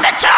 Fuck!